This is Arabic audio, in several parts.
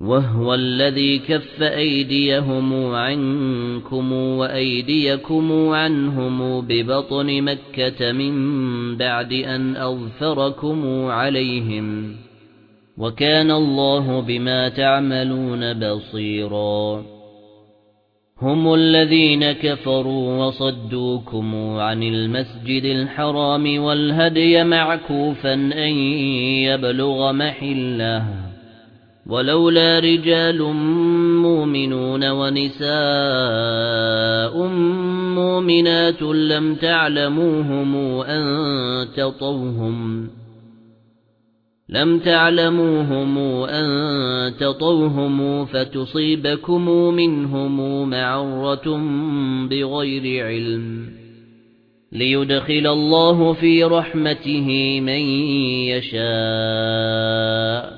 وَهُوَ الَّذِي كَفَّ أَيْدِيَهُمْ عَنكُمْ وَأَيْدِيَكُمْ عَنْهُمْ بِبَطْنِ مَكَّةَ مِنْ بَعْدِ أَنْ أَظْفَرَكُمْ عَلَيْهِمْ وَكَانَ اللَّهُ بِمَا تَعْمَلُونَ بَصِيرًا. هُمُ الَّذِينَ كَفَرُوا وَصَدُّوكُمْ عَنِ الْمَسْجِدِ الْحَرَامِ وَالْهَدْيَ مَعْكُوفًا أَن يَبْلُغَ مَحِلَّهُ. ولولا رجال مؤمنون ونساء مؤمنات لم تعلموهم أن تطوهم لم تعلموهم أن تطوهم فتصيبكم منهم معرة بغير علم ليدخل الله في رحمته من يشاء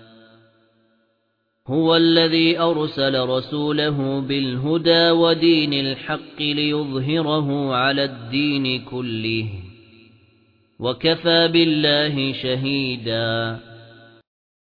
هُوَ الَّذِي أَرْسَلَ رَسُولَهُ بِالْهُدَى وَدِينِ الْحَقِّ لِيُظْهِرَهُ عَلَى الدِّينِ كُلِّهِ وَكَفَى بِاللَّهِ شَهِيدًا